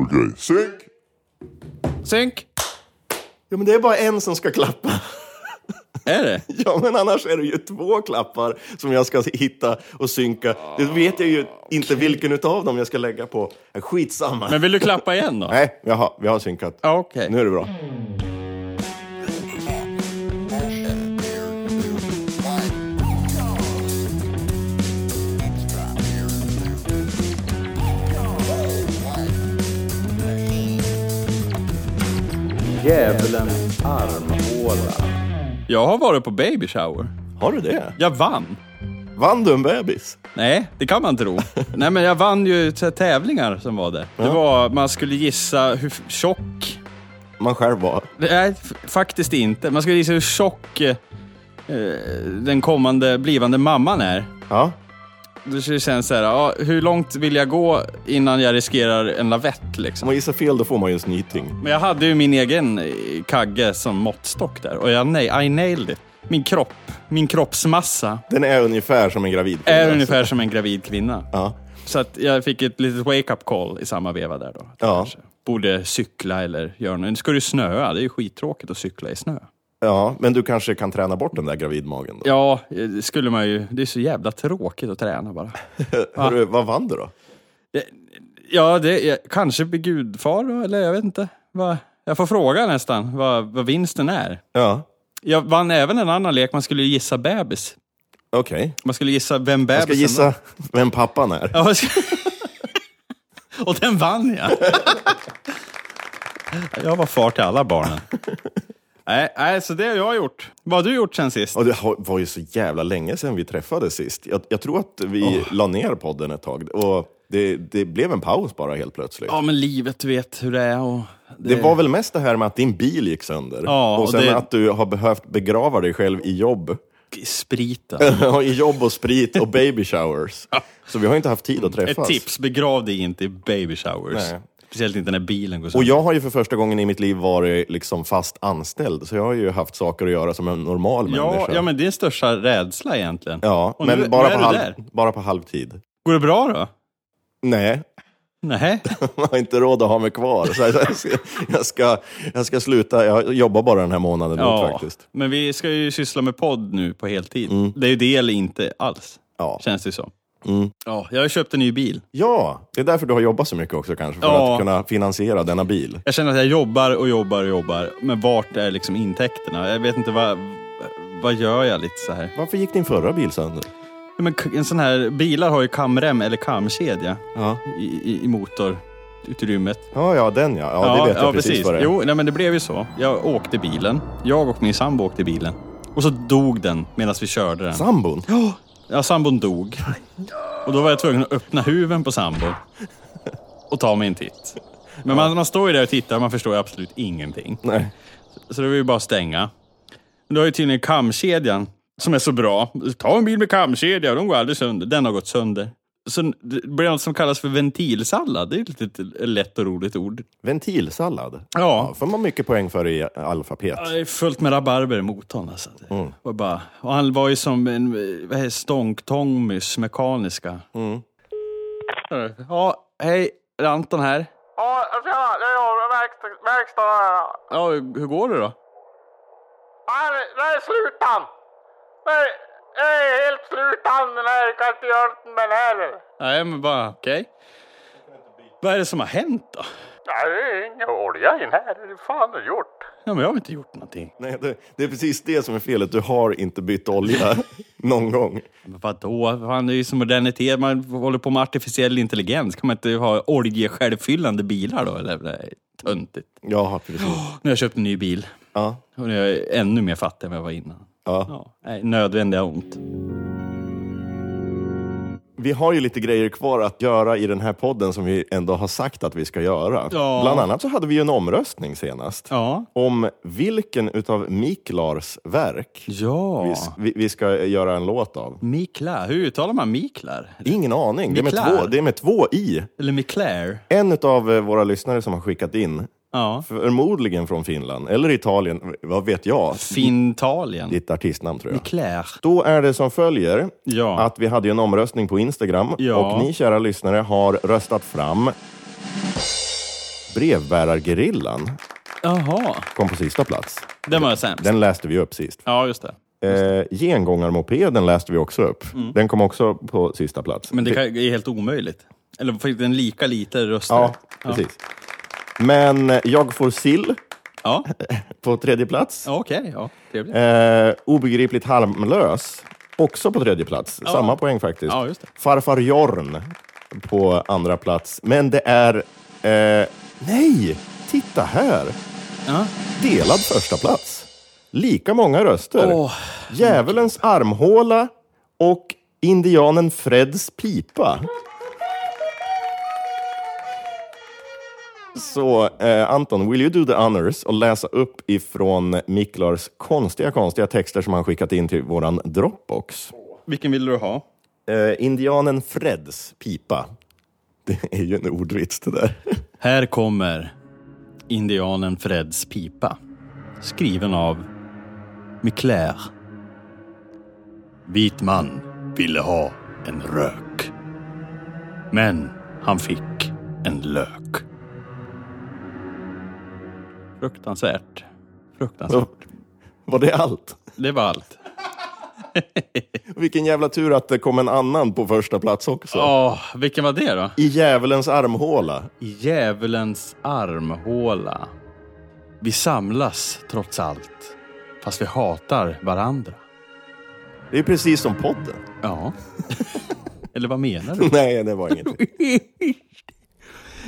Okej, synk! Synk! Ja, men det är bara en som ska klappa. Är det? Ja, men annars är det ju två klappar som jag ska hitta och synka. Det vet jag ju inte vilken utav dem jag ska lägga på. Skitsamma. Men vill du klappa igen då? Nej, vi har, vi har synkat. Ja, Okej. Nu är det bra. Djävulens armhåla. Jag har varit på baby shower. Har du det? Jag vann. Vann du en bebis? Nej, det kan man tro. Nej, men jag vann ju tävlingar som var det. Det var, man skulle gissa hur tjock... Man själv var. Nej, faktiskt inte. Man skulle gissa hur tjock eh, den kommande blivande mamman är. Ja. Skulle kännas så här, ja, hur långt vill jag gå innan jag riskerar en lavett Om liksom? man gissar fel då får man ju en snyting. Men jag hade ju min egen eh, kagge som måttstock där och jag, nej, I nailed it. Min kropp, min kroppsmassa Den är ungefär som en gravid kvinna, är alltså. ungefär som en gravid kvinna. Ja. Så att jag fick ett litet wake-up call i samma veva där då. Ja. Borde cykla eller göra något. Nu ska det ju snöa, det är ju skittråkigt att cykla i snö. Ja, men du kanske kan träna bort den där gravidmagen då? Ja, det skulle man ju. Det är så jävla tråkigt att träna bara. Hörru, vad vann du då? Ja, det är, kanske blir gudfar eller jag vet inte. Vad- Jag får fråga nästan vad, vad vinsten är. Ja, Jag vann även en annan lek, man skulle gissa bebis. okej. Man skulle gissa vem Jag bebisen ska gissa vem pappan är. Ja, ska- Och den vann jag. Jag var far till alla barnen. Nej, nej, så det har jag gjort. Vad har du gjort sen sist? Och det var ju så jävla länge sedan vi träffades sist. Jag, jag tror att vi la ner podden ett tag. Och det, det blev en paus bara helt plötsligt. Ja, men livet, du vet hur det är. Och Det var väl mest det här med att din bil gick sönder. Ja, och och sen det- att du har behövt begrava dig själv i jobb. spriten. I jobb och sprit och baby showers. Så vi har inte haft tid att Ett träffas. tips, begrav dig inte i baby showers. Nej. Speciellt inte när bilen går Och sönder. jag har ju för första gången i mitt liv varit liksom fast anställd. Så jag har ju haft saker att göra som en normal Ja, människa. ja, men det är största rädsla egentligen. Ja, Och men nu- bara, nu på halv, bara på halvtid. Går det bra då? Nej, Nej. man har inte råd att ha mig kvar. Så jag, ska, jag, ska, jag ska sluta, jag jobbar bara den här månaden ja. faktiskt. men vi ska ju syssla med podd nu på heltid. Det är ju det eller inte alls, Ja. känns det som. Mm. Ja, jag har köpt en ny bil. ja, det är därför du har jobbat så mycket också kanske. För Ja. att kunna finansiera denna bil. Jag känner att jag jobbar och jobbar och jobbar, men vart är liksom intäkterna? Jag vet inte, vad, vad gör jag lite så här? Varför gick din förra bil sönder? Ja, men en sån här, bilar har ju kamrem eller kamkedja Ja, i, i, i motorutrymmet. ja, ja den ja. Ja, det vet jag precis, vad det är. Jo, nej, men det blev ju så. Jag åkte bilen. Jag och min sambo åkte bilen. Och så dog den medan vi körde den. Sambon? Ja, sambon dog. Och då var jag tvungen att öppna huven på sambon. Och ta mig en titt. Men man, man står ju där och tittar och man förstår ju absolut ingenting. Nej. Så det var ju bara att stänga. Men då har ju tydligen kamkedjan, som är så bra. Ta en bil med kamkedja, de går aldrig sönder. Den har gått sönder. Så det blir något som kallas för ventilsallad. Det är ett litet lätt och roligt ord. Ventilsallad? Ja. får man mycket poäng för i alfabet. Ja, Det är fullt med rabarber i motorn. Alltså. Det var bara, och han var ju som en vad heter, mekaniska. Ja, hej, är det Anton här? Ja, tjena, det är jag, verkstad- verkstaden här. Ja, hur går det då? Nej, det är slutan. Det är, det helt slutan, den här, jag kan inte göra något med den här. Nej, men bara, okej. Vad är det som har hänt då? Nej, det är ingen olja i den här, det är fan har du gjort? Ja, men jag har inte gjort någonting. Nej, det, det är precis det som är felet. Du har inte bytt olja någon gång. Men vadå? Fan, det är ju som modernitet. Man håller på med artificiell intelligens. Kan man inte ha oljesjälvfyllande bilar då? Eller? Det är töntigt. Ja, precis. Nu har jag köpt en ny bil. Ja. Och nu är jag ännu mer fattig än vad jag var innan. Ja. Ja, nödvändiga ont. Vi har ju lite grejer kvar att göra i den här podden som vi ändå har sagt att vi ska göra. Ja. Bland annat så hade vi ju en omröstning senast Ja. om vilken utav Miklars verk Ja. vi, vi, ska göra en låt av. Miklar. Hur uttalar man Miklar? Ingen aning. Det är, med två, det är med två i. Eller Miklar? En utav eh, våra lyssnare som har skickat in, Ja. förmodligen från Finland, eller Italien, vad vet jag? Fintalien. Ditt artistnamn tror jag. Miklar. Då är det som följer Ja. att vi hade en omröstning på Instagram Ja. och ni kära lyssnare har röstat fram Brevbärargerillan Jaha, kom på sista plats. den var sämst. Den läste vi upp sist. Ja, just det. Eh, gengångarmopeden läste vi också upp. Den kom också på sista plats. Mm. Men det kan- är helt omöjligt. Eller fick den lika lite röster? Ja, precis. Men Jag får sill Ja, på tredje plats. ja okej. Ja, trevligt. Eh, obegripligt harmlös, också på tredje plats. Samma poäng faktiskt. Ja. Farfar Jorn på andra plats. Men det är... Eh, nej! Titta här! Ja. Delad första plats. Lika många röster. Åh. Djävulens armhåla och indianen Freds pipa. Så eh, Anton, will you do the honors och läsa upp ifrån Miklars konstiga, konstiga texter som han skickat in till våran Dropbox. Vilken vill du ha? Eh, indianen Freds pipa. Det är ju en ordvits det där. Här kommer indianen Freds pipa. Skriven av Miclair. Vit man ville ha en rök. Men han fick en lök. Fruktansvärt. Fruktansvärt. Var det allt? Det var allt. Vilken jävla tur att det kom en annan på första plats också. Åh, vilken var det då? I djävulens armhåla. I djävulens armhåla. Vi samlas trots allt, fast vi hatar varandra. Det är precis som podden. Ja. Eller vad menar du? Nej, det var inget.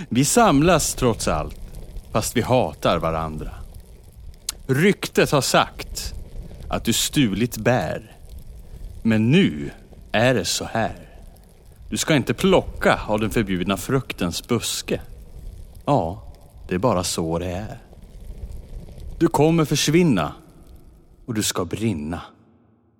Vi samlas trots allt, fast vi hatar varandra. Ryktet har sagt att du stulit bär. Men nu är det så här. Du ska inte plocka av den förbjudna fruktens buske. Ja, det är bara så det är. Du kommer försvinna och du ska brinna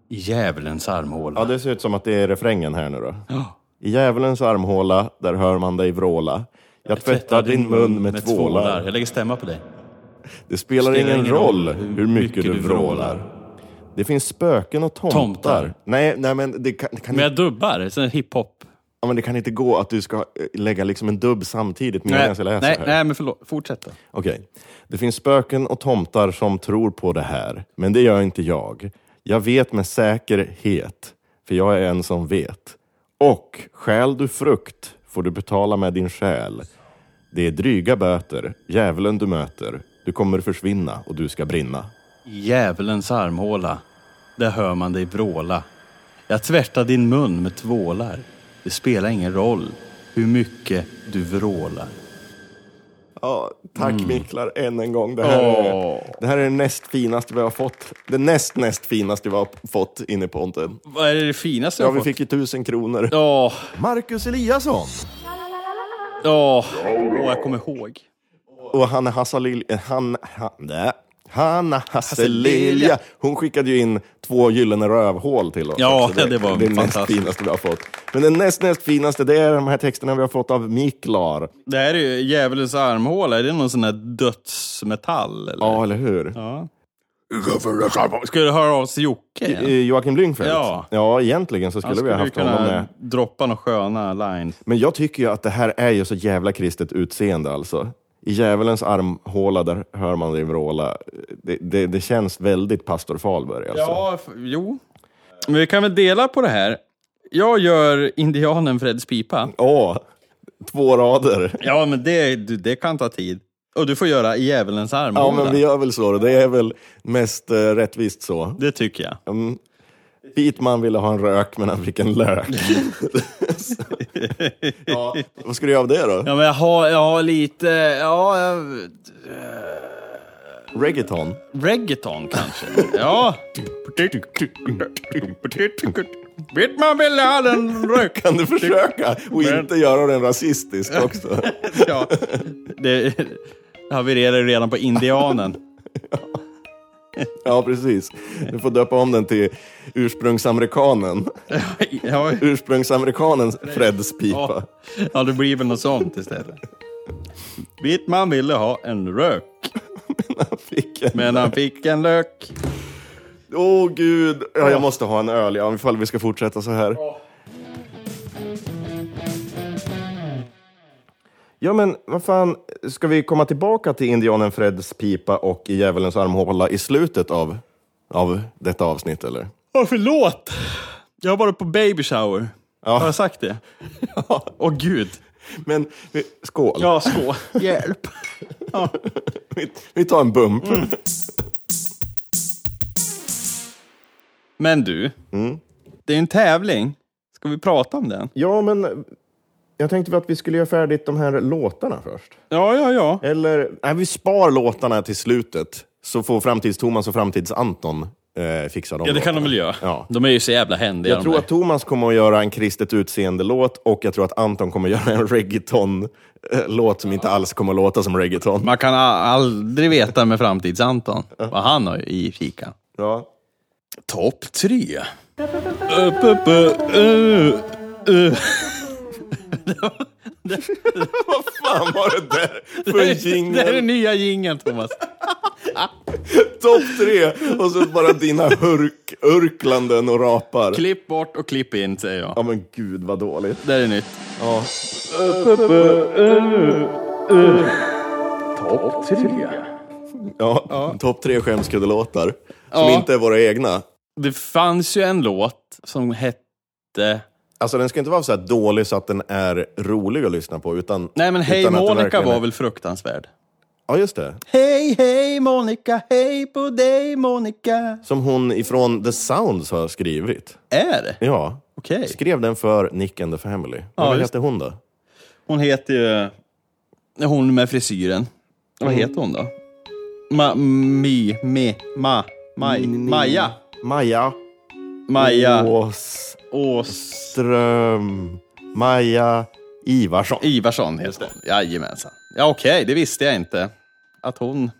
i djävulens armhåla. Ja, det ser ut som att det är refrängen här nu då. Ja. I djävulens armhåla, där hör man dig vråla. Jag tvättar din mun med tvålar. Jag lägger stämma på dig. Det spelar ingen roll hur mycket du vrålar. Det finns spöken och tomtar. Tomtar. Nej, nej men, det kan, det kan Men inte, jag dubbar, här hiphop. ja, men det kan inte gå att du ska eh, lägga liksom en dubb samtidigt medan jag läser nej, här. nej, men förlåt. Fortsätt då. Okej. Det finns spöken och tomtar som tror på det här, men det gör inte jag. Jag vet med säkerhet, för jag är en som vet. Och stjäl du frukt får du betala med din själ. Det är dryga böter, djävulen du möter. Du kommer försvinna och du ska brinna. I djävulens armhåla, där hör man dig vråla. Jag tvättar din mun med tvålar. Det spelar ingen roll hur mycket du vrålar. Ja, tack Miklar än en gång. Det här, är, Åh. det här är det näst finaste vi har fått. Det näst näst finaste vi har fått in i podden. Vad är det finaste Ja, jag vi fått? fick ju tusen kronor. Ja, Marcus Eliasson! Ja, åh, jag kommer ihåg. Och Hanna Hasselilja, han, han, nej. Hanna Hasselilja, hon skickade ju in två gyllene rövhål till oss. Ja, också. det var det näst finaste vi har fått. Men det näst, näst finaste, det är de här texterna vi har fått av Miklar. Det här är ju djävulens armhåla. Är det någon sån här dödsmetall? Eller? Ja, eller hur? Ja. Ska du höra av oss till Jocke igen? Joakim Lyngfeldt? Ja. ja, egentligen så skulle skulle vi ha haft honom med. droppa några sköna lines. Men jag tycker ju att det här är ju så jävla kristet utseende alltså. I djävulens armhåla, där hör man dig vråla. Det, det, det känns väldigt pastor Fahlberg alltså. Ja, jo. Men vi kan väl dela på det här. Jag gör indianen Freds pipa. Åh, två rader. Ja, men det, det kan ta tid. Och du får göra i djävulens Ja, armhåla. men vi gör väl så. då. Det är väl mest eh, rättvist så. Det tycker jag. Mm. Vit man ville ha en rök, men han fick en lök. ja, vad ska du göra av det då? Ja, men jag har, jag har lite... Ja, jag, Reggaeton? reggaeton kanske. ja. Vet man vill ha den rök. Kan du försöka och Men- inte göra den rasistisk också? Ja, det havererade redan på indianen. Ja, precis. Du får döpa om den till ursprungsamerikanen. Ja, Ursprungsamerikanens Freds pipa. ja. ja, det blir väl något sånt istället. Wittman ville ha en rök, Fick en- men han fick en lök. Åh gud, ja, jag måste ha en öl ja, ifall vi ska fortsätta så här. Ja, men vad fan, ska vi komma tillbaka till indianen Freds pipa och i djävulens armhåla i slutet av, av detta avsnitt, eller? Ja, förlåt. Jag har varit på baby shower. Ja. Har jag sagt det? Ja. Åh gud. Men skål. Ja, skål. Hjälp. Vi, vi tar en bump. Men du, det är en tävling. Ska vi prata om den? Ja, men jag tänkte att vi skulle göra färdigt de här låtarna först. Ja, ja, ja. Eller, nej, vi spar låtarna till slutet, så får Framtids-Thomas och Framtids-Anton eh, fixa dem. Ja, det kan de väl göra. Ja. De är ju så jävla händiga. Jag tror att Thomas kommer att göra en kristet utseende-låt och jag tror att Anton kommer att göra en reggaeton-låt som inte alls kommer att låta som reggaeton. Man kan aldrig veta med Framtids-Anton vad han har i fikan. Ja. Topp tre. Upp, upp, upp, uh, uh. Vad fan var det där för Det här är jingel? nya jingeln, Thomas. Topp tre! Och så bara dina hurk, urklanden och rapar. Klipp bort och klipp in, säger jag. Ja men gud vad dåligt. Det är nytt. Ja. Topp tre. Ja, topp tre skämskuddelåtar. Som Ja. inte är våra egna. Det fanns ju en låt som hette... Alltså den ska inte vara så här dålig så att den är rolig att lyssna på. Utan, Nej, men Hej Monica verkligen var väl fruktansvärd? Ja, just det. Hej, hej Monica, hej på dig Monica. Som hon ifrån The Sounds har skrivit. Är det? Ja. Okej. Skrev den för Nick and the Family. Vad just heter hon då? Hon heter ju... Hon med frisyren. Vad heter hon då? Ma, mi, me, ma, maj, Maja. Maja Maja Ås Ås... Ström. Maja Ivarsson. Ivarsson heter hon. Jajamensan. Ja, okej, det visste jag inte. Att hon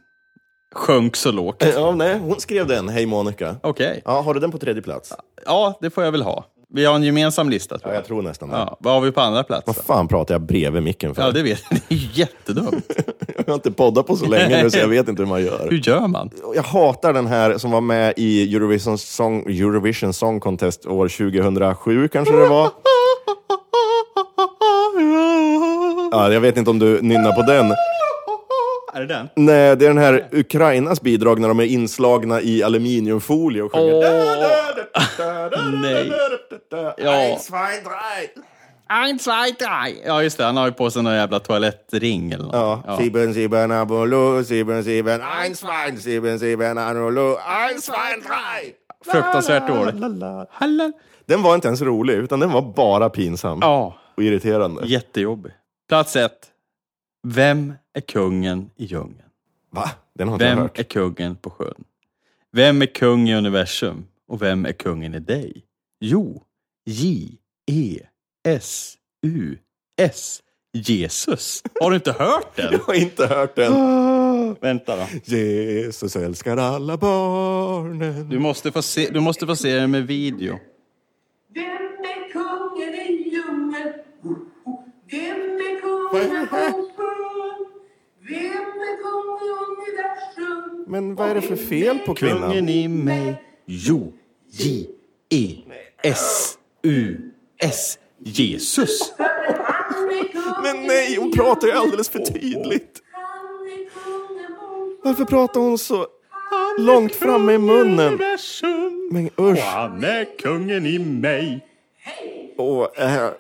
sjönk så lågt. Ja, nej, hon skrev den, Hej Monica. Okej. Ja, har du den på tredje plats? Ja, det får jag väl ha. Vi har en gemensam lista, tror Ja, jag. jag tror nästan det. Ja, vad har vi på andra plats? Vad då? fan pratar jag bredvid micken för? Ja, det vet jag. Det är jättedumt. Jag har inte poddat på så länge nu så jag vet inte hur man gör. Hur gör man? Jag hatar den här som var med i Eurovision Song, Eurovision Song Contest år 2007 kanske det var. Ja, jag vet inte om du nynnar på den. Är det den? Nej, det är den här Ukrainas bidrag när de är inslagna i aluminiumfolie och sjunger. Nej. Ja. Ein, zwei, drei. Ja, just det. Han har ju på sig någon jävla toalettring eller något. Ja, sieben, sieben, abolo, sieben, sieben, eins, zwei, sieben, sieben, anolo, eins, zwei, drei. Fruktansvärt dåligt. Den var inte ens rolig, utan den var bara pinsam Ja, och irriterande. jättejobbig. Plats ett. Vem är kungen i djungeln? Va? Den har inte jag Vem hört. är kungen på sjön? Vem är kung i universum? Och vem är kungen i dig? Jo, J, E, S, U, S. Jesus. Har du inte hört den? Jag har inte hört den. Vänta då. Jesus älskar alla barnen. Du måste få se, du måste få se den med video. Vem är kungen i djungeln? Vem är kungen Men vad är det för fel på Kungen kvinnan? i mig. Jo, J, E, S, U, S. Jesus. Kungen Men nej, hon pratar ju alldeles för tydligt. Kungen Varför pratar hon så långt framme i munnen? Men usch. Han är kungen i mig. Och, äh,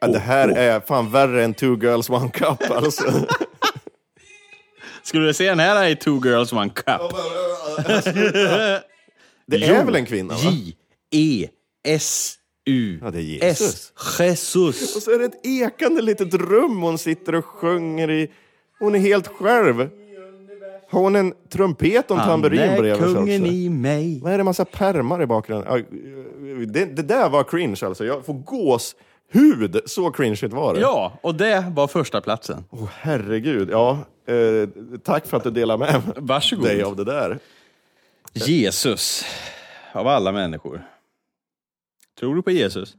ja, det här är fan värre än two girls one cup alltså. Skulle du se den här i Two Girls One Cup? Det är väl en kvinna va? J, E, S, U, Ja, det är Jesus. S. Jesus. Och så är det ett ekande litet rum hon sitter och sjunger i. Hon är helt själv. Har hon en trumpet och en tamburin bredvid sig kungen i mig. Vad är det massa pärmar i bakgrunden? Det, det där var cringe alltså. Jag får gåshud. Så cringeigt var det. Ja, och det var första platsen. Åh, herregud. Ja, eh, tack för att du delar med Varsågod. dig av det där. Jesus, av alla människor. Tror du på Jesus?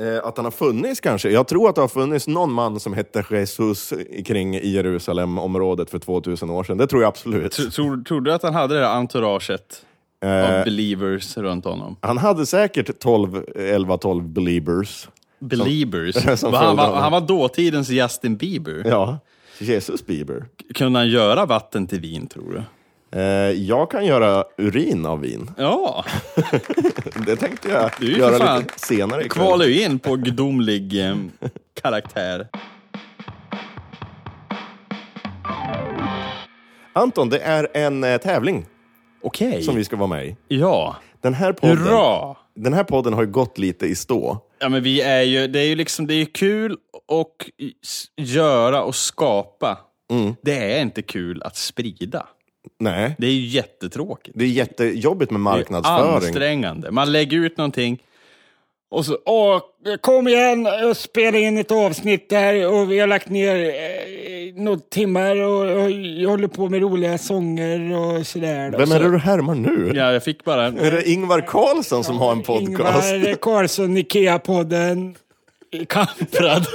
Eh, att han har funnits kanske? Jag tror att det har funnits någon man som hette Jesus kring Jerusalem-området för 2000 år sedan. Det tror jag absolut. Tror, tror, tror du att han hade det där entouraget Eh, av believers runt honom? han hade säkert 12, 11-12 believers. Beliebers. som han, följde var, han var dåtidens Justin Bieber. Ja, Jesus Bieber. Kunde han göra vatten till vin, tror du? Eh, jag kan göra urin av vin. Ja, Det tänkte jag Du göra fan lite senare ikväll. kvalar ju in på gudomlig eh, karaktär. Anton, det är en eh, tävling Okej. som vi ska vara med i. Ja. Den här podden, Hurra! den här podden har ju gått lite i stå. Ja, men vi är ju, det är ju liksom, det är kul att göra och skapa. Mm. Det är inte kul att sprida. Nej, Det är ju jättetråkigt. det är jättejobbigt med Det är marknadsföring. ansträngande. Man lägger ut någonting och så, åh, kom igen och spela in ett avsnitt där och vi har lagt ner eh, några timmar och, och jag håller på med roliga sånger och sådär. då. Vem är det du härmar nu? Ja, jag fick bara... Är det Ingvar Carlsson som har en podcast? Ingvar Carlsson, Ikea-podden, Kamprad.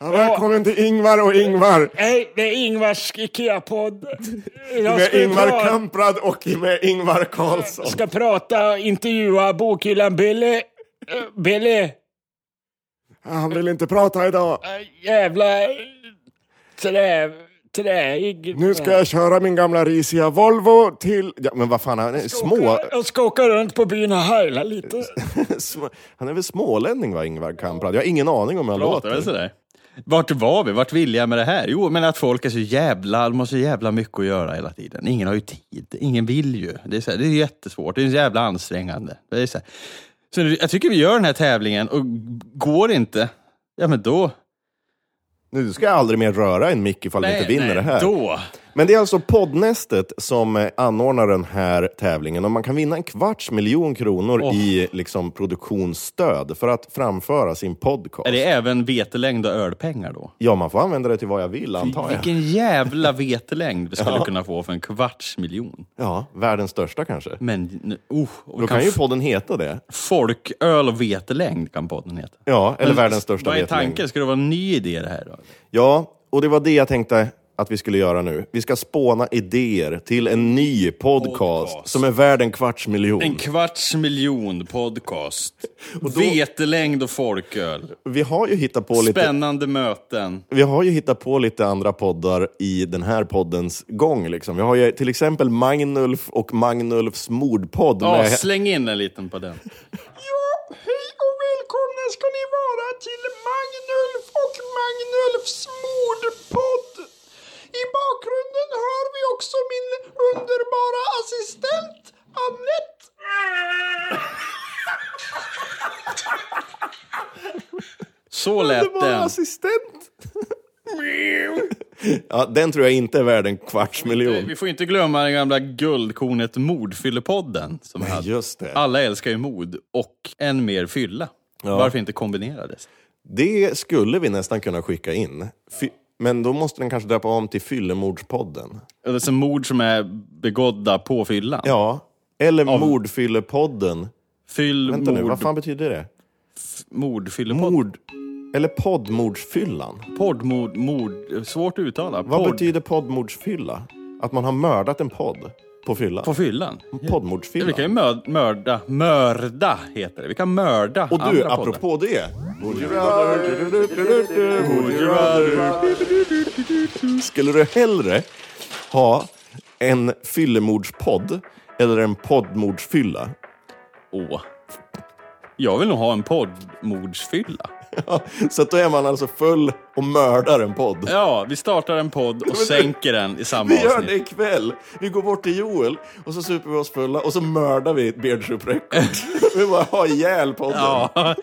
Välkommen till Ingvar och Ingvar! Nej, det är Ingvars Ikea-podd. Med Ingvar pra- Kamprad och med Ingvar Carlsson. ska prata, intervjua bokhyllan Billy. Eh, Billy. Han vill inte prata idag. Äh, jävla trä, träig. Nu ska jag köra min gamla risiga Volvo till... Ja, men vad fan, han är små... Jag ska åka runt på byn och heila lite. Han är väl smålänning va, Ingvar Kamprad? Jag har ingen aning om hur han Låter låter. sådär. Vart var vi? Vart vill jag med det här? Jo, men att folk är så jävla, de har så jävla mycket att göra hela tiden. Ingen har ju tid. Ingen vill ju. Det är, så här, det är jättesvårt. Det är så jävla ansträngande. Det är så, här. Så jag tycker vi gör den här tävlingen och går inte, ja men då... Nu ska jag aldrig mer röra en mick ifall vi inte vinner det här. Då. Men det är alltså Poddnästet som eh, anordnar den här tävlingen och man kan vinna en kvarts miljon kronor Åh. i liksom, produktionsstöd för att framföra sin podcast. Är det även vetelängd och ölpengar då? Ja, man får använda det till vad jag vill antar jag. Vilken jävla vetelängd vi skulle kunna få för en kvarts miljon. Ja, världens största kanske. Men, uh, Då kan kan ju podden heta det. Folköl och vetelängd kan podden heta. Ja, eller världens största Vad är vetelängd. tanken? Ska det vara en ny idé det här då? Ja, och det var det jag tänkte att vi skulle göra nu. Vi ska spåna idéer till en ny podcast, Podcast. som är värd en kvarts miljon. En kvarts miljon podcast. Vetelängd och folköl. Vi har ju hittat på lite... Spännande möten. Vi har ju hittat på lite andra poddar i den här poddens gång. Liksom. Vi har ju till exempel Magnulf och Magnulfs mordpodd. Ja, med... släng in en liten på den. Hej och välkomna ska ni vara till Magnulf och Magnulfs mordpodd. I bakgrunden hör vi också min underbara assistent Annette. Så lät den. assistent. ja, den tror jag inte är värd en kvarts miljon. Vi får inte glömma det gamla guldkornet Mordfyllepodden. Som hade. Just det. Alla älskar ju mod och än mer fylla. Varför inte kombinera det? Det skulle vi nästan kunna skicka in. Fy... Men då måste den kanske döpa om till Fyllemordspodden. Som mord som är begådda på fyllan. Ja, eller Mordfyllepodden. Fyll, Vänta nu, mord, vad fan betyder det? mordfyllepodd. Mord... Eller poddmordsfyllan. Poddmord, mord, svårt att uttala. Vad Podd betyder poddmordsfylla? Att man har mördat en podd på fyllan? på fyllan. Ja, Poddmordsfylla. vi kan ju mörda, mörda, mörda heter det. Vi kan mörda Och du, andra poddar. apropå det. Would you rather... Would you rather... Skulle du hellre ha en fyllemordspodd eller en poddmordsfylla? Åh. Jag vill nog ha en poddmordsfylla. Så att då är man alltså full och mördar en podd. Ja, vi startar en podd och sänker den i samma Vi gör det avsnitt. ikväll. Vi går bort till Joel och så super vi oss fulla och så mördar vi Beardsoup Records. vi bara har ihjäl podden. Ja.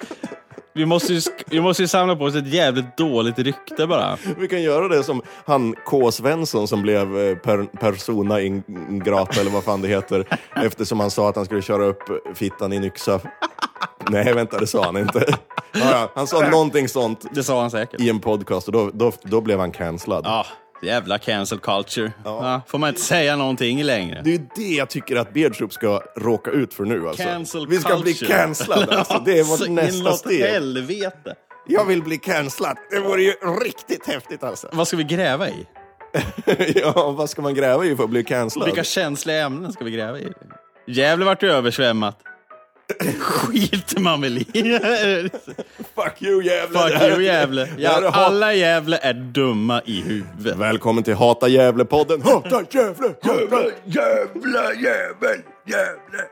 Vi måste, ju, vi måste ju samla på oss ett jävligt dåligt rykte bara. Vi kan göra det som han K. Svensson som blev eh, per, persona in grata eller vad fan det heter eftersom han sa att han skulle köra upp fittan i en yxa. Nej, vänta, det sa han inte. Ja, han sa någonting sånt Det sa han säkert. i en podcast och då, då, då blev han cancellad. Ja, jävla cancel culture. Ja. får man inte säga någonting längre. Det är det jag tycker att Beardsoup ska råka ut för nu. Alltså. Cancel Vi ska bli culture. cancellade. Alltså. Det är vårt nästa steg. helvete. Jag vill bli cancellad. Det vore ju riktigt häftigt alltså. Vad ska vi gräva i? ja, vad ska man gräva i för att bli cancellad? Vilka känsliga ämnen ska vi gräva i? Gävle vart ju översvämmat. Skiter man väl i. Fuck you Gävle! Fuck you Gävle. Ja, alla Gävle är dumma i huvudet. Välkommen till Hata Gävle-podden. Hata Gävle, Gävle, Gävle, Gävle, Gävle.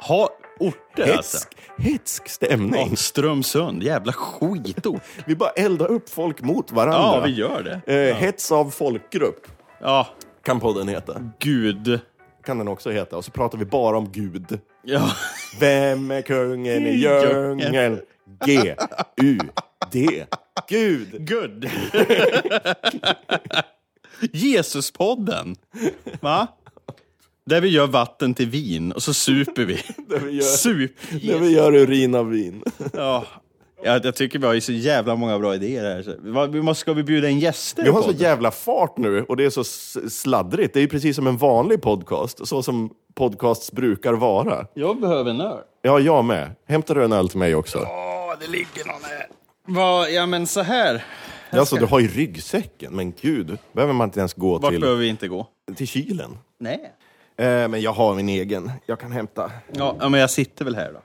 Ha orter alltså. Hetsk, hetsk stämning. Ja, Strömsund, jävla skitort. Vi bara eldar upp folk mot varandra. Ja, vi gör det. Eh, Hets av folkgrupp Ja, kan podden heta. gud. Kan den också heta. Och så pratar vi bara om Gud. Ja, Vem är kungen i djungeln? G, U, D. Gud. good. Jesuspodden. Va? Där vi gör vatten till vin och så super vi. Där vi gör, Sup. där vi gör urin av vin. Ja. Ja, jag tycker vi har ju så jävla många bra idéer här. Så, vad- vi måste, ska vi bjuda in gäster? Vi har så jävla fart nu och det är så sladdrigt. Det är ju precis som en vanlig podcast, så som podcasts brukar vara. Jag behöver en öl. Ja, jag med. Hämtar du en öl till mig också? Åh, det ligger någon här. Vad, ja men så här. Alltså, du har ju ryggsäcken, men gud. Behöver man inte ens gå Vart till, behöver vi inte gå? till kylen? Nej. Eh, men jag har min egen. Jag kan hämta. Ja, ja, men jag sitter väl här då.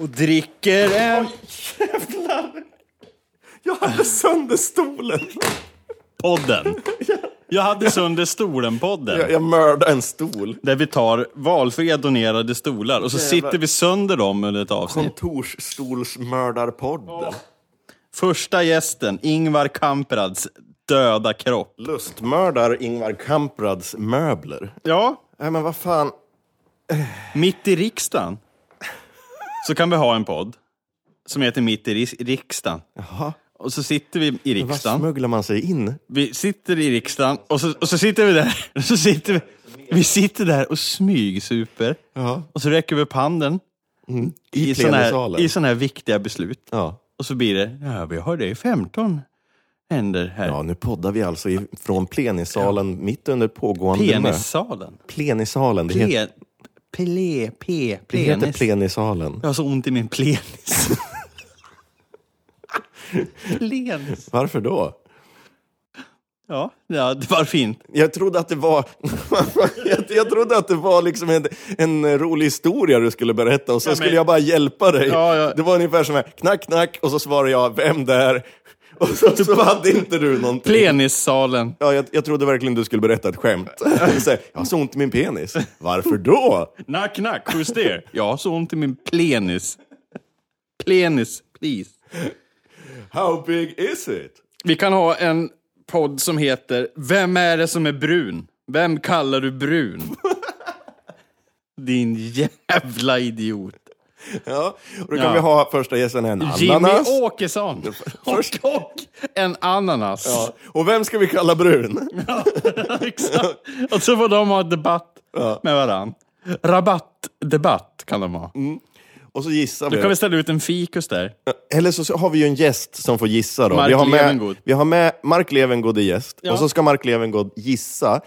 Och dricker en Jag hade sönder stolen! podden. Jag hade sönder stolen-podden. Jag, jag mördade en stol. Där vi tar valfria donerade stolar och så Jävlar. sitter vi sönder dem under ett avsnitt. Kontorsstolsmördarpodden. Första gästen, Ingvar Kamprads döda kropp. Lustmördar Ingvar Kamprads möbler. Ja, Nej men vad fan. mitt i riksdagen. Så kan vi ha en podd som heter Mitt i riksdagen. Jaha. Och så sitter vi i Var riksdagen. smugglar man sig in? Vi sitter i riksdagen och så, och så sitter vi där. Och så sitter vi, vi sitter där och smygsuper. Ja. Och så räcker vi upp handen I, i såna här, i såna här viktiga beslut. Ja. Och så blir det, ja vi har det i 15 händer här. ja, nu poddar vi alltså i, från plenisalen mitt under pågående. Penissalen. Plenisalen. Det, heter, Ple, pe, det heter plenisalen. Jag har så ont i min plenis. plenis. Varför då? Ja, ja, det var fint. Jag trodde att det var, jag, jag trodde att det var liksom en, en rolig historia du skulle berätta och så men- skulle jag bara hjälpa dig. Ja, ja. Det var ungefär som här, knack, knack och så svarade jag, vem där? Och så, så hade inte du någonting. Penissalen. Ja, jag, jag trodde verkligen du skulle berätta ett skämt. Så här, jag har så ont i min penis. Varför då? Knack, knack, who's there? Jag har så ont i min plenis. Plenis, please. How big is it? Vi kan ha en podd som heter Vem är det som är brun? Vem kallar du brun? Din jävla idiot. Ja, och då kan Ja. vi ha första gästen en Jimmy ananas. Åkesson. Och, och en ananas. Ja. Och vem ska vi kalla brun? Exakt. Och så får de ha debatt med varann. Rabattdebatt kan de ha. Och så gissar Då vi. kan vi ställa ut en fikus där. Eller så har vi ju en gäst som får gissa då. Mark vi, har med, Levengood. vi har med Mark Levengood är gäst. Ja. Och så ska Mark Levengood gissa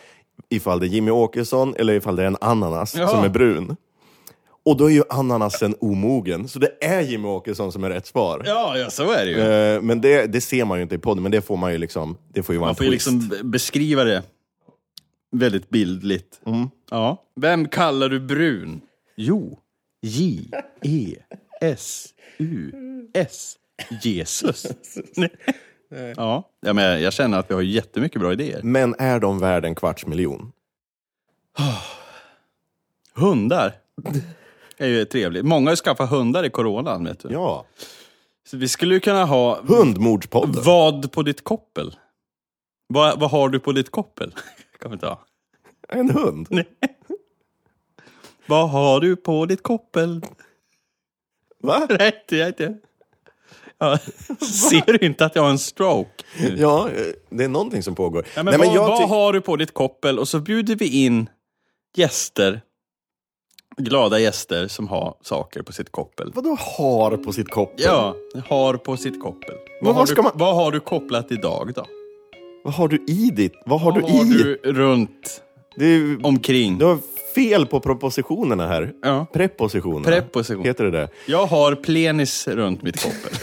ifall det är Jimmy Åkesson eller ifall det är en ananas Ja. som är brun. Och då är ju ananasen omogen, så det är Jimmy Åkesson som är rätt svar. Ja, ja så är det ju. Eh, Men det, det ser man ju inte i podden, men det får man ju liksom, det får ju vara Man en får ju twist. liksom be- beskriva det väldigt bildligt. Mm. Ja. Vem kallar du brun? Jo, E, S, U, S. Jesus. ja, ja men jag känner att vi har jättemycket bra idéer. Men är de värd en kvarts miljon? Hundar är ju trevligt. Många har ju skaffat hundar i coronan, vet du. Ja. Så vi skulle ju kunna ha Hundmordspodden. Vad på ditt koppel? Vad, vad har du på ditt koppel? kan vi ta. En hund? Vad har du på ditt koppel? Va? Rätt, rätt, rätt. Ja, ser du inte att jag har en stroke? Ja, eh, det är någonting som pågår. Ja, men Nej, men vad, jag vad har du på ditt koppel? Och så bjuder vi in gäster, glada gäster som har saker på sitt koppel. Vadå har på sitt koppel? Ja, har på sitt koppel. Vad, vad har, ska du, man- vad har du kopplat idag då? Vad har du i ditt? Vad har vad du har i? du runt, är, omkring? du har fel på propositionerna här. Ja. Prepositionerna. Preposition. Heter det det? Jag har plenis runt mitt koppel.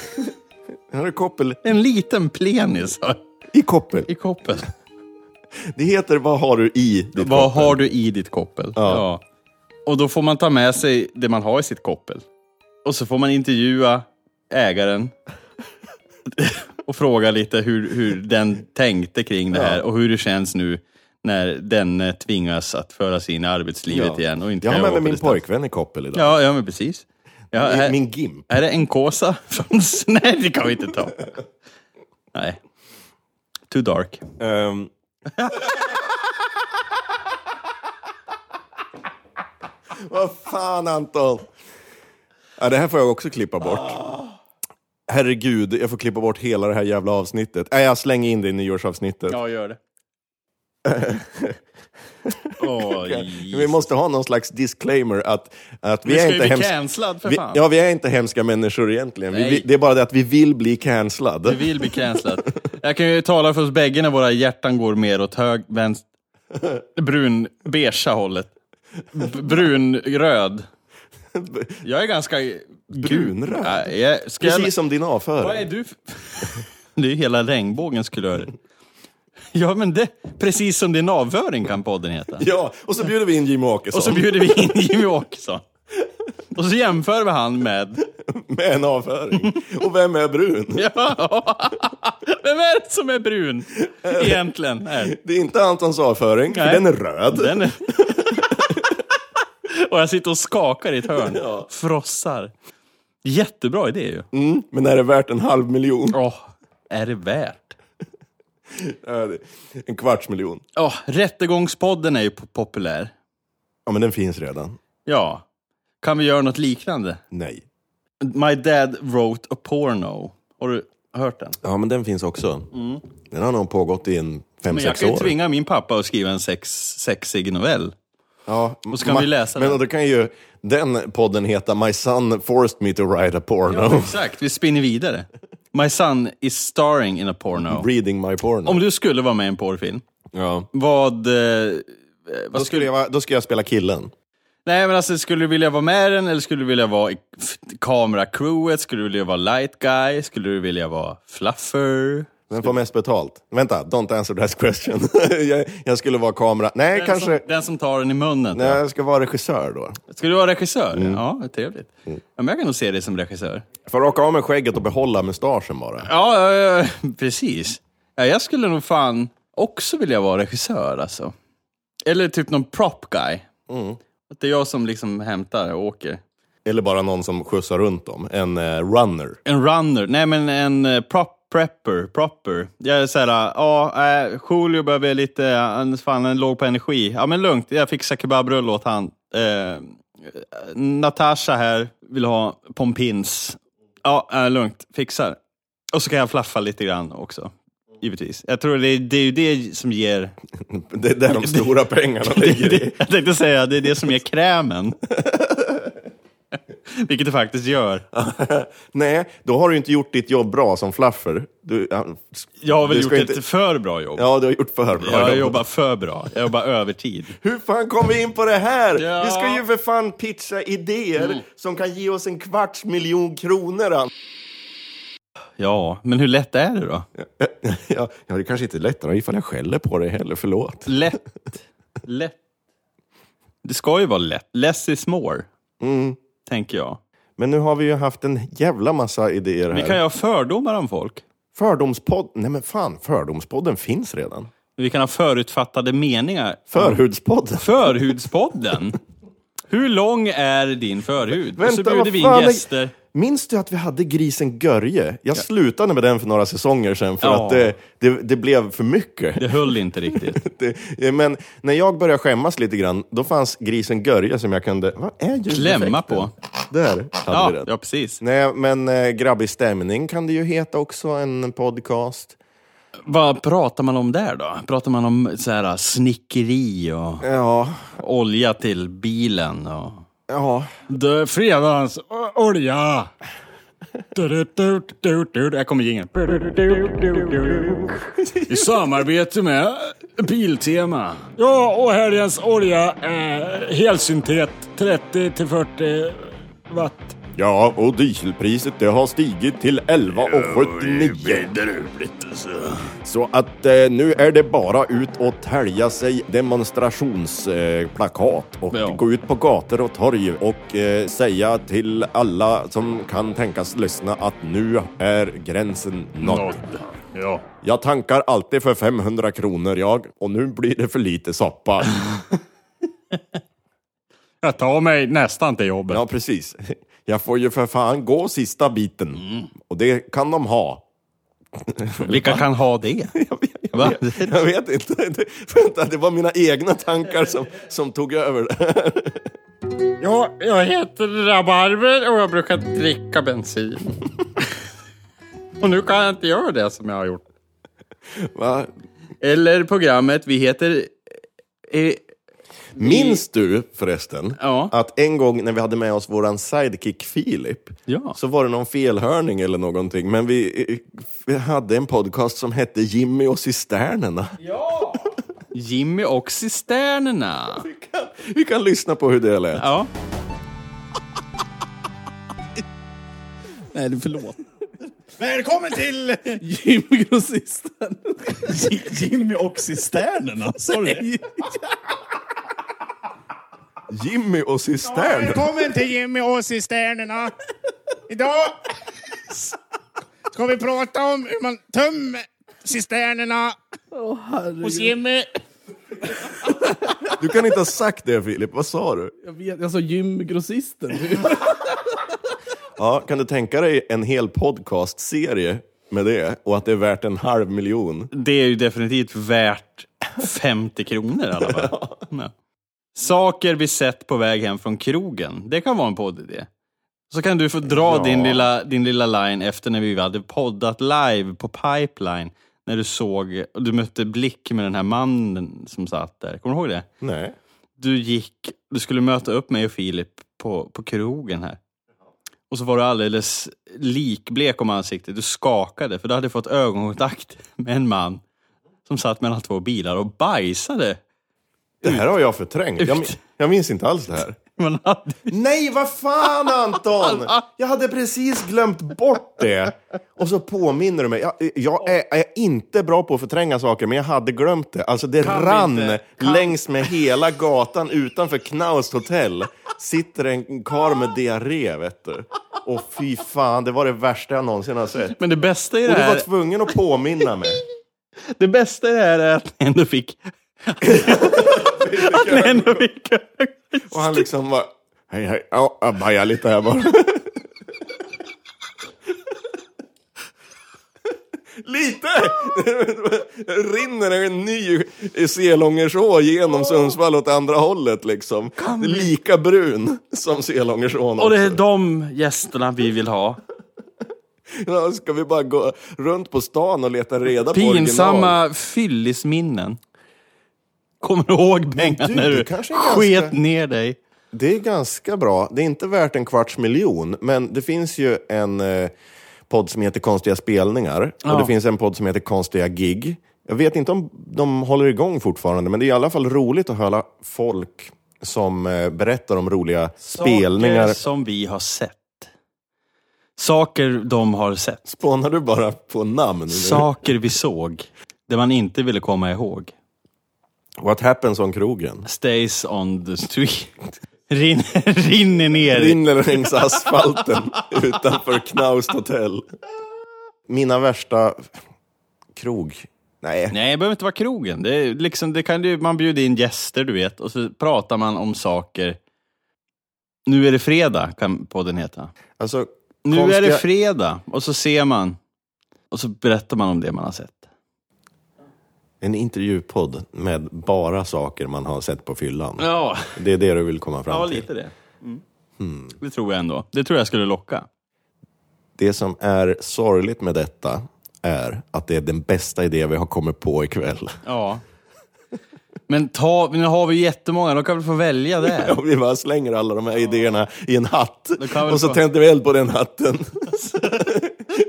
Har du koppel En liten plenis har jag i koppel? i koppel. Det heter vad har du i ditt Vad koppel? har du i ditt koppel? Ja. Och då får man ta med sig det man har i sitt koppel. Och så får man intervjua ägaren och fråga lite hur, hur den tänkte kring det här och hur det känns nu när den tvingas att föras in i arbetslivet igen. Och inte Jag har med mig min pojkvän i koppel idag. Ja, ja men precis. Ja, Min- här, Min Gimp. är det en kåsa? Nej, det kan vi inte ta. Nej. Too dark. Ehm. Vad fan Anton! Ja, det här får jag också klippa bort. Herregud, jag får klippa bort hela det här jävla avsnittet. Nej, jag slänger in det i nyårsavsnittet. Ja, gör det. Vi måste ha någon slags disclaimer att, att vi, Vi är inte bli cancellad för vi, fan. Ja, vi är inte hemska människor egentligen. Vi, det är bara det att vi vill bli cancellad. Vi vill bli cancellad. Jag kan ju tala för oss bägge när våra hjärtan går mer åt hög, vänster, brun, beigea hållet. Brun-röd. Jag är ganska... Brunröd? Nej, jag, ska jag, Precis som din Vad är avföring. du för... Det är ju hela regnbågens kulörer. Ja, men det... Precis som din avföring kan podden heta. Ja, och så bjuder vi in Jimmy Åkesson Och så bjuder vi in Jimmy Åkesson. Och så jämför vi han med... med en avföring. Och vem är brun? Ja. Vem är det som är brun? Egentligen. Det är inte Antons avföring, för Nej. den är röd. Den är... Och jag sitter och skakar i ett hörn. Frossar. Jättebra idé ju. Mm, men är det värt en halv miljon? Åh, är det värt? Ja, En kvarts miljon. Åh, Rättegångspodden är ju po- populär. Ja, men den finns redan. Ja. Kan vi göra något liknande? Nej. My dad wrote a porno. Har du hört den? Ja, men den finns också. Den har nog pågått i en fem, Mm. Men jag sex kan ju år. tvinga min pappa att skriva en sex, sexig novell. Ja, Och så kan vi läsa Men den. då kan ju den podden heta My son forced me to write a porno. Exakt, vi spinner vidare. My son is starring in a porno. Reading my porno. Om du skulle vara med i en porrfilm, ja. vad... Eh, vad då, skulle jag, vara- då ska jag spela killen. Nej men alltså, skulle du vilja vara med i den eller skulle du vilja vara i f- kameracrewet? Skulle du vilja vara light guy? Skulle du vilja vara fluffer? Vem får mest betalt? Vänta, don't answer that question. jag, jag skulle vara kamera... Nej, Den, kanske... som, den som tar den i munnen. Nej, jag. ska vara regissör då. Ska du vara regissör? Mm. Ja, trevligt. Ja, men jag kan nog se dig som regissör. Får raka av mig skägget och behålla mustaschen bara. Ja, ja, ja precis. Ja, jag skulle nog fan också vilja vara regissör alltså. Eller typ någon prop guy. Mm. Att det är jag som liksom hämtar och åker. Eller bara någon som skjutsar runt dem. En eh, runner. En runner, nej men en eh, prop prepper, propper. Jag är såhär, ja, äh, Julio behöver lite, han fan han låg på energi. Ja men lugnt, jag fixar kebabrulle åt han. Eh, Natasha här vill ha pompins. Ja, äh, lugnt, fixar. Och så kan jag flaffa lite grann också. Givetvis. Jag tror det är, det är ju det som ger... Det är där de stora pengarna ligger i. jag tänkte säga, det är det som ger krämen. Vilket det faktiskt gör. Nej, då har du inte gjort ditt jobb bra som fluffer. Du, ja, Jag har väl du gjort ett inte- för bra jobb. Ja, du har gjort för bra Jag jobb. jobbar för bra. Jag jobbar övertid. Hur fan kom vi in på det här? Ja. Mm. Vi ska ju för fan pitcha idéer som kan ge oss en kvarts miljon kronor. An- Ja, men hur lätt är det då? Ja, ja, det kanske inte är lättare ifall jag skäller på dig heller, förlåt. Lätt. Lätt. Det ska ju vara lätt. Less is more. Mm. Tänker jag. Men nu har vi ju haft en jävla massa idéer här. Vi kan ju ha fördomar om folk. Fördomspodd... Nej men fan, Fördomspodden finns redan. Vi kan ha förutfattade meningar. Förhudspodden. Förhudspodden. Hur lång är din förhud? och så Vänta, bjuder vi in gäster. Minns du att vi hade grisen Görje? Jag slutade med den för några säsonger sedan för Ja. att det, det, det blev för mycket. Det höll inte riktigt. Det, men när jag började skämmas lite grann, då fanns grisen Görje som jag kunde... Vad är ljudeffekten? Klämma på. Där hade Ja, vi den. ja, precis. Nej, men eh, Grabbig stämning kan det ju heta också, en podcast. Vad pratar man om där då? Pratar man om så här, snickeri och Ja, olja till bilen? Och ja. Det fredagens olja. Du, du, du, du. Här kommer jingeln. I samarbete med Biltema. Ja, och helgens olja är helsyntet. 30 till 40 watt. Ja, och dieselpriset det har stigit till 11,79. Bedrövligt alltså. Så att eh, nu är det bara ut och tälja sig demonstrationsplakat eh, plakat och Ja. gå ut på gator och torg och eh, säga till alla som kan tänkas lyssna att nu är gränsen nådd. Nådd. Ja. Jag tankar alltid för 500 kronor jag och nu blir det för lite soppa. Jag tar mig nästan till jobbet. Ja, precis. Jag får ju för fan gå sista biten. Och det kan de ha. Vilka kan ha det? Jag vet, Va? jag vet, jag vet inte. Det, vänta, det var mina egna tankar som, som tog över. Ja, jag heter Rabarber och jag brukar dricka bensin. och nu kan jag inte göra det som jag har gjort. Va? Eller programmet, vi heter... Eh, Minns du förresten Ja. att en gång när vi hade med oss våran sidekick Filip Ja. så var det någon felhörning eller någonting. Men vi, vi hade en podcast som hette Jimmy och cisternerna. Jimmy och cisternerna. Vi kan, vi kan lyssna på hur det lät. Ja. Nej, det- förlåt. Välkommen till... Jimmy Grossisten. Jimmy och cisternerna, sa du? Jimmy och cisternerna. Välkommen till Jimmy och cisternerna. Idag ska vi prata om hur man tömmer cisternerna hos Jimmy. Du kan inte ha sagt det Filip, vad sa du? Jag, vet, jag sa Jimmy Grossisten. Ja, kan du tänka dig en hel podcastserie med det och att det är värt en halv miljon? Det är ju definitivt värt 50 kronor i alla fall. Ja. Saker vi sett på väg hem från krogen. Det kan vara en poddidé. Så kan du få dra Ja. din, lilla, din lilla line efter när vi hade poddat live på Pipeline. När du såg, och du mötte blick med den här mannen som satt där. Kommer du ihåg det? Nej. Du gick, du skulle möta upp mig och Filip på, på krogen här. Och så var du alldeles likblek om ansiktet. Du skakade för du hade fått ögonkontakt med en man som satt mellan två bilar och bajsade. Det här har jag förträngt. Jag, jag minns inte alls det här. Hade... Nej, vad fan Anton! Jag hade precis glömt bort det. Och så påminner du mig. Jag, jag är, är inte bra på att förtränga saker, men jag hade glömt det. Alltså det Kan rann kan- längs med hela gatan utanför Knaust hotell. Sitter en kar med diarré, vet du. Och fy fan, det var det värsta jag någonsin har sett. Men det bästa i det Och du var här, tvungen att påminna mig. det bästa i det här är att ni ändå fick... Och han liksom var hej hej, ja, jag bajar lite här bara. Lite! Rinner en ny Selångerså genom Sundsvall åt andra hållet liksom. Lika brun som Selångersån Och det är också. de gästerna vi vill ha. Ja, Ska vi bara gå runt på stan och leta reda på original? Pinsamma fyllisminnen. Kommer du ihåg pengar du, när du kanske sket ganska- ner dig? Det är ganska bra. Det är inte värt en kvarts miljon, men det finns ju en eh, podd som heter Konstiga spelningar Ja. och det finns en podd som heter Konstiga gig. Jag vet inte om de håller igång fortfarande, men det är i alla fall roligt att höra folk som eh, berättar om roliga spelningar. Saker som vi har sett. Saker de har sett. Spånar du bara på namn? nu? Saker vi såg. Det man inte ville komma ihåg. What happens on krogen? Stays on the street. Rinner, rinner ner. Rinner längs asfalten utanför Knaust hotell. Mina värsta krog... Nej, Nej, det behöver inte vara krogen. Det är liksom, det kan man bjuder in gäster, du vet, och så pratar man om saker. Nu är det fredag, kan podden heta. alltså... Nu konstiga- är det fredag, och så ser man. Och så berättar man om det man har sett. En intervjupodd med bara saker man har sett på fyllan. Ja, Det är det du vill komma fram ja till. lite det. Mm. Det tror jag ändå. Det tror jag skulle locka. Det som är sorgligt med detta är att det är den bästa idé vi har kommit på ikväll. Ja. Men ta, nu har vi jättemånga, de kan väl få välja det. Och vi bara slänger alla de här idéerna i en hatt. Då kan vi Och så få- tänder vi eld på den hatten.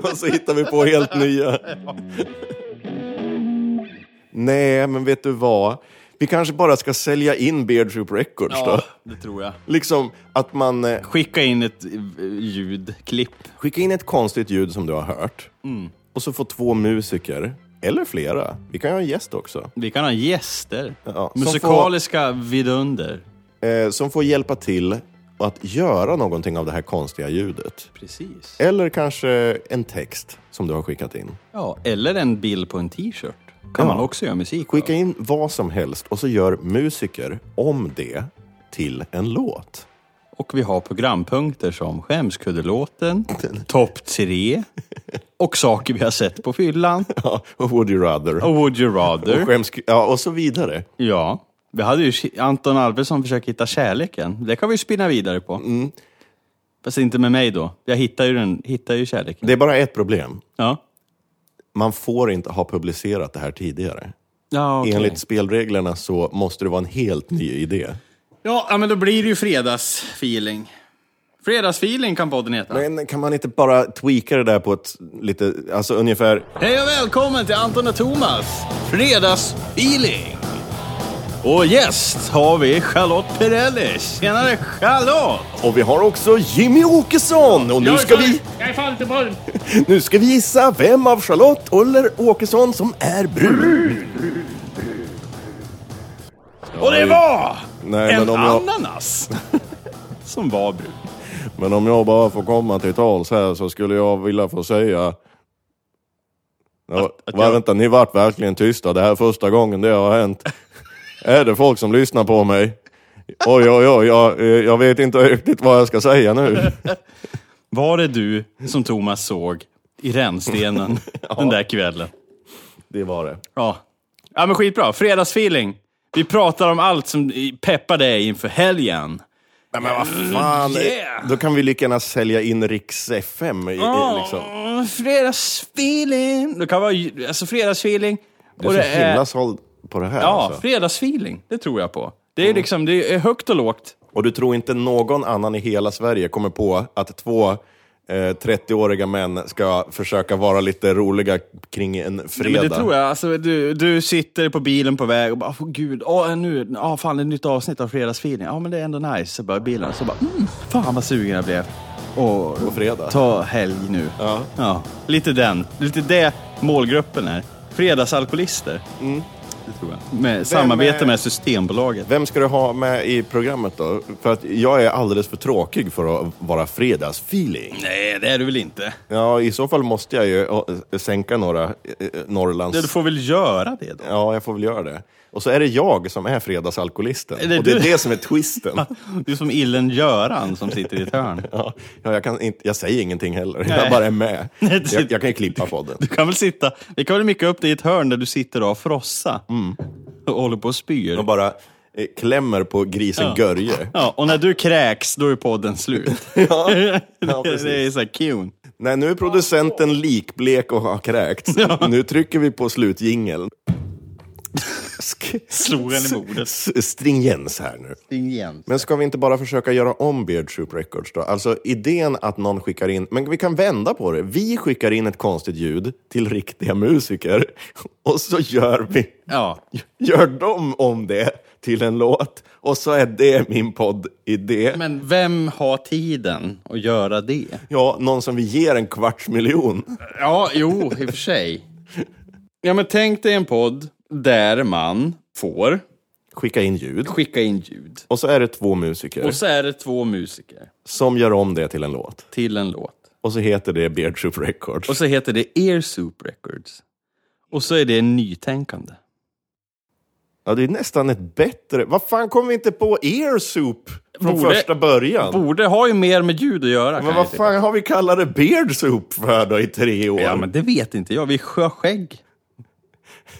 och så hittar vi på helt nya. Nej, men vet du vad? Vi kanske bara ska sälja in Beard Soup Records då. Ja, det tror jag. Liksom att man eh, Skicka in ett eh, ljudklipp. skickar in ett konstigt ljud som du har hört. Mm. Och så får två musiker, eller flera, vi kan ju ha en gäst också, Vi kan ha gäster. Ja, som Musikaliska vidunder. eh, som får hjälpa till att göra någonting av det här konstiga ljudet. Precis. Eller kanske en text som du har skickat in. Ja, eller en bild på en t-shirt. Kan Ja. man också göra musik Skicka in vad som helst och så gör musiker om det till en låt. Och vi har programpunkter som Skämskuddelåten, Topp tre och saker vi har sett på fyllan. Ja, och Would you rather. Och Would you rather. Och, skäms, ja, och så vidare. Ja. Vi hade ju Anton Alvesson försöker hitta kärleken. Det kan vi spinna vidare på. Mm. Fast inte med mig då. Jag hittar ju, den, hittar ju kärleken. Det är bara ett problem. Ja. Man får inte ha publicerat det här tidigare. Ja, okej. Enligt spelreglerna så måste det vara en helt ny idé. ja, ja, men då blir det ju fredagsfeeling. Fredagsfeeling kan podden heta. Men kan man inte bara tweaka det där på ett lite, alltså ungefär... Hej och välkommen till Anton och Thomas Fredagsfeeling. Och gäst har vi Charlotte Perrelli. Tjenare Charlotte! Och vi har också Jimmy Åkesson! Och nu ska vi, Jag är fan till bollen. nu ska vi gissa vem av Charlotte eller Åkesson som är brun. Och det var Nej, en men om jag- ananas som var brun. Men om jag bara får komma till tals här så skulle jag vilja få säga... Ja, att va, jag- Vänta, ni vart verkligen tysta. Det här är första gången det har hänt. Är det folk som lyssnar på mig? Oj, oj, oj, jag, jag vet inte riktigt vad jag ska säga nu. Var det du som Thomas såg i rännstenen den där kvällen? Det var det. Ja. ja, men skitbra. Fredagsfeeling. Vi pratar om allt som peppar dig inför helgen. Nej, men vad fan. yeah. Då kan vi lika gärna sälja in Riks FM. I, i, liksom. Fredagsfeeling. Det kan vara alltså fredagsfeeling. Du är så himla såld på det här. Ja, Alltså. fredagsfeeling. Det tror jag på. Det är liksom, det är högt och lågt. Och du tror inte någon annan i hela Sverige kommer på att två eh, 30-åriga män ska försöka vara lite roliga kring en fredag? Men det tror jag. Alltså, du, du sitter på bilen på väg och bara, åh gud, åh, nu, åh, fan det är ett nytt avsnitt av Fredagsfeeling. Ja men det är ändå nice. Så bara bilen, så bara, mm, fan vad sugen jag blev. Och, På fredag? Ta helg nu. Ja. Ja, lite den. Lite det målgruppen är. Fredagsalkoholister. Det tror jag. Med samarbete är- med Systembolaget. Vem ska du ha med i programmet då? För att jag är alldeles för tråkig för att vara fredagsfeeling. Nej, det är du väl inte? Ja, i så fall måste jag ju eh, sänka några eh, Norrlands... Du får väl göra det då. Ja, jag får väl göra det. Och så är det jag som är fredagsalkoholisten. Är det och det är du? det som är twisten. Du är som illen Göran som sitter i ett hörn. Ja, ja, jag, kan inte, jag säger ingenting heller, Nej. jag bara är med. Nej, Jag, jag kan ju klippa podden. Du kan väl sitta, vi kan väl micka upp dig i ett hörn där du sitter och har frossa. Och håller på och spyr. Och bara eh, klämmer på grisen Ja. Görje. Ja, och när du kräks, då är podden slut. Ja, det, precis. det är så här. Nej, nu är producenten likblek och har kräkts. Nu trycker vi på slutjingeln. Sk- Slog han i bordet. s- Stringens här nu. Igen. Men ska vi inte bara försöka göra om Beard Soup Records då? Alltså idén att någon skickar in, men vi kan vända på det. Vi skickar in ett konstigt ljud till riktiga musiker och så gör vi, Ja. gör de om det till en låt och så är det min podd-idé. Men vem har tiden att göra det? Ja, någon som vi ger en kvarts miljon. Ja, jo, i och för sig. Ja, men tänk dig en podd där man får Skicka in ljud. skicka in ljud. Och så är det två musiker Och så är det två musiker som gör om det till en låt. till en låt. Och så heter det Beard Soup Records. Och så heter det Ear Soup Records. Och så är det nytänkande. Ja, det är nästan ett bättre... Vad fan kom vi inte på Ear Soup från Borde- första början? Borde ha ju mer med ljud att göra. kan Men jag vad tycka. fan har vi kallat det Beard Soup för då i tre år? Ja, men det vet inte jag. Vi skör skägg.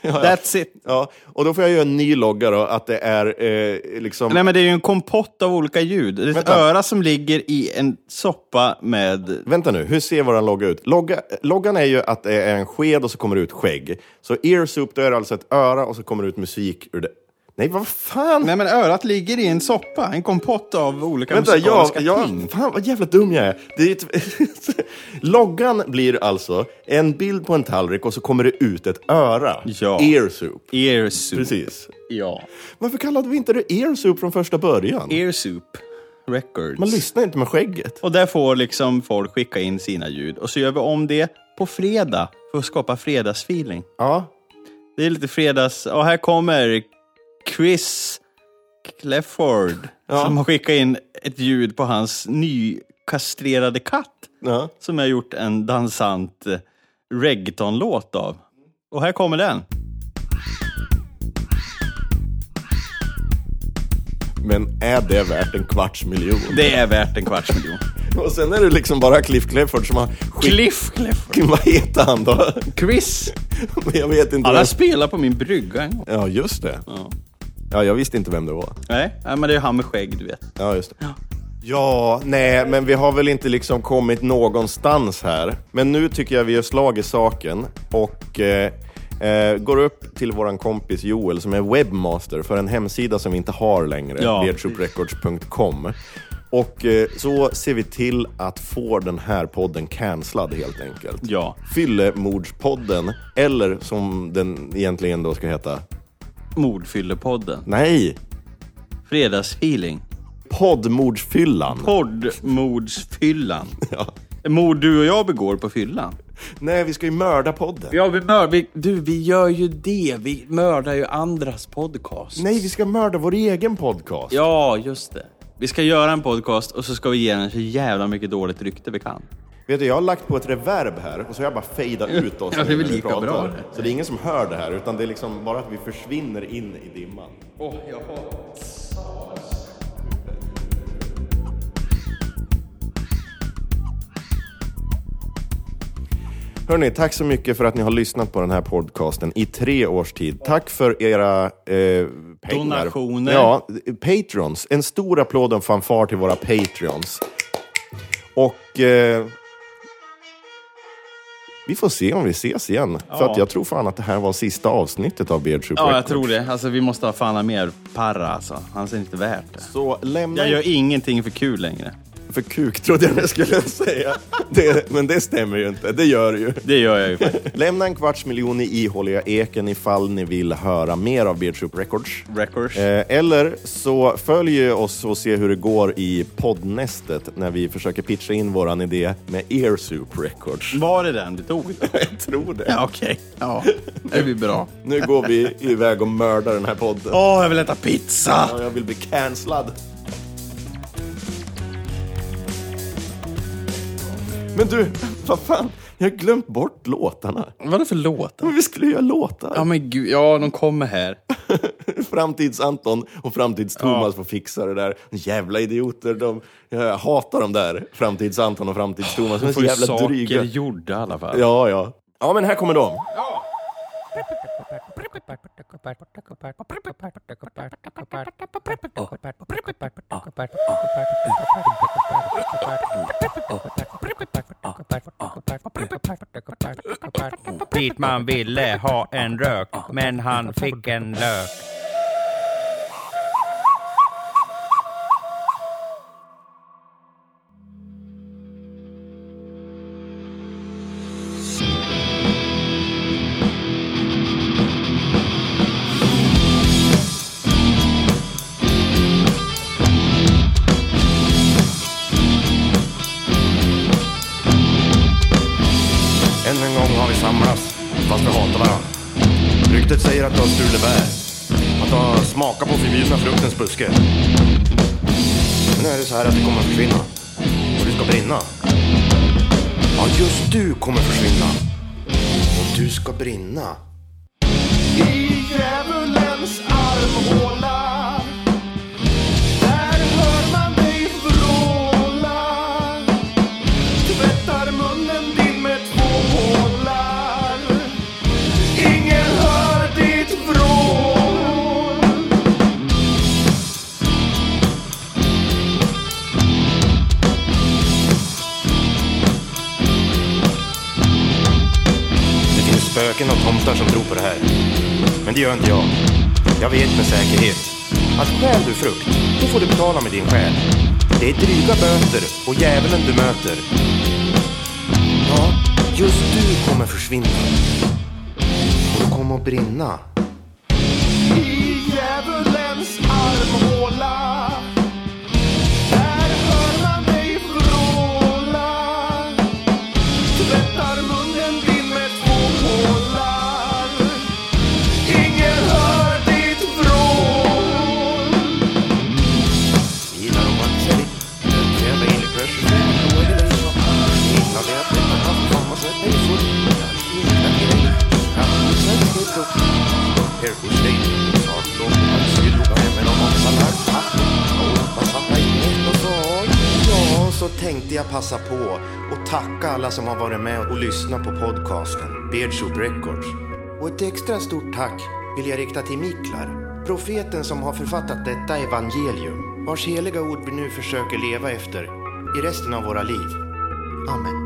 That's it. Ja, och då får jag göra en ny logga då, att det är eh, liksom... Nej, men det är ju en kompott av olika ljud. Det är ett Vänta. öra som ligger i en soppa med... Vänta nu, hur ser våran logga ut? Logga, loggan är ju att det är en sked och så kommer det ut skägg. Så ear soup, då är det alltså ett öra och så kommer det ut musik ur det. Nej, vad fan? Nej men örat ligger i en soppa, en kompott av olika Vänta, jag, musikaliska jag, ting. fan vad jävla dum jag är. Det är ett, loggan blir alltså en bild på en tallrik och så kommer det ut ett öra. Ja. Ear soup. Ear soup. Precis. Ja. Varför kallade vi inte det ear soup från första början? Ear soup records. Man lyssnar inte med skägget. Och där får liksom folk skicka in sina ljud. Och så gör vi om det på fredag för att skapa fredagsfeeling. Ja. Det är lite fredags... Och här kommer Chris Clefford Ja. som har skickat in ett ljud på hans nykastrerade katt. ja. Som jag gjort en dansant eh, reggaeton-låt av. Och här kommer den. Men är det värt en kvarts miljon? Det är värt en kvarts miljon. Och sen är det liksom bara Cliff Clefford som har skick... Cliff Clefford. Vad heter han då? Chris. Jag vet inte. Alla spelar på min brygga en gång. Ja, just det. Ja. Ja, jag visste inte vem det var. Nej, nej, men det är han med skägg, du vet. Ja, just det. Ja, nej, men vi har väl inte liksom kommit någonstans här. Men nu tycker jag vi har slag i saken och eh, eh, går upp till våran kompis Joel som är webbmaster för en hemsida som vi inte har längre, Ja. beardsouprecords.com. Och eh, så ser vi till att få den här podden cancellad helt enkelt. Ja. Fyllemordspodden, eller som den egentligen då ska heta, Mordfyllepodden. nej, Fredagsfeeling. poddmordsfyllan. Poddmordsfyllan. Ja. Mord du och jag begår på fyllan. Nej, vi ska ju mörda podden. Ja, vi mör, vi, du, vi gör ju det. Vi mördar ju andras podcast. Nej, vi ska mörda vår egen podcast. Ja, just det. Vi ska göra en podcast och så ska vi ge den så jävla mycket dåligt rykte vi kan. Vet du, jag har lagt på ett reverb här och så har jag bara fejdat ut oss. Ja, det är väl lika pratar. bra. Så det är ingen som hör det här, utan det är liksom bara att vi försvinner in i dimman. Oh, jag har... Hörni, tack så mycket för att ni har lyssnat på den här podcasten i tre års tid. Tack för era eh, pengar. Donationer. Ja, patrons. En stor applåd och fanfar till våra patrons. Och eh, vi får se om vi ses igen. För att jag tror fan att det här var sista avsnittet av Beard Soup Ja, jag tror det. Alltså, vi måste ha fan mer parra alltså. Han är inte värt det. Så lämna Jag gör ingenting för kul längre. För kuk trodde jag jag skulle säga. Det, men det stämmer ju inte. Det gör det ju. Det gör jag ju faktiskt. Lämna en kvarts miljon i ihåliga eken ifall ni vill höra mer av Beard Soup Records. Records. Eh, eller så följ oss och se hur det går i poddnästet när vi försöker pitcha in våran idé med Ear Soup Records. Var det den du tog? Jag tror det. Ja, okej. Ja, det blir bra. Nu går vi iväg och mördar den här podden. Åh, jag vill äta pizza! Ja, jag vill bli cancellad. Men du, vad fan? Jag har glömt bort låtarna. Vad är det för låtar? Men vi skulle göra låtar. Ja, men gud. Ja, de kommer här. Framtids-Anton och Framtids-Thomas får fixa det där. Jävla idioter. De, jag hatar de där. Framtids-Anton och Framtids-Thomas. De är De så får ju jävla saker dryga. gjorda i alla fall. Ja, ja. Ja, men här kommer de. Pitman ville ha en rök, men han fick en lök. Brinna. I djävulens armhåla spöken och tomtar som tror på det här. Men det gör inte jag. Jag vet med säkerhet att stjäl du frukt, då får du betala med din själ. Det är dryga böter och djävulen du möter. Ja, just du kommer försvinna. Och du kommer att brinna. Tänkte jag passa på och tacka alla som har varit med och lyssnat på podcasten Beardsoup Records. Och ett extra stort tack vill jag rikta till Miklar, profeten som har författat detta evangelium, vars heliga ord vi nu försöker leva efter i resten av våra liv. Amen.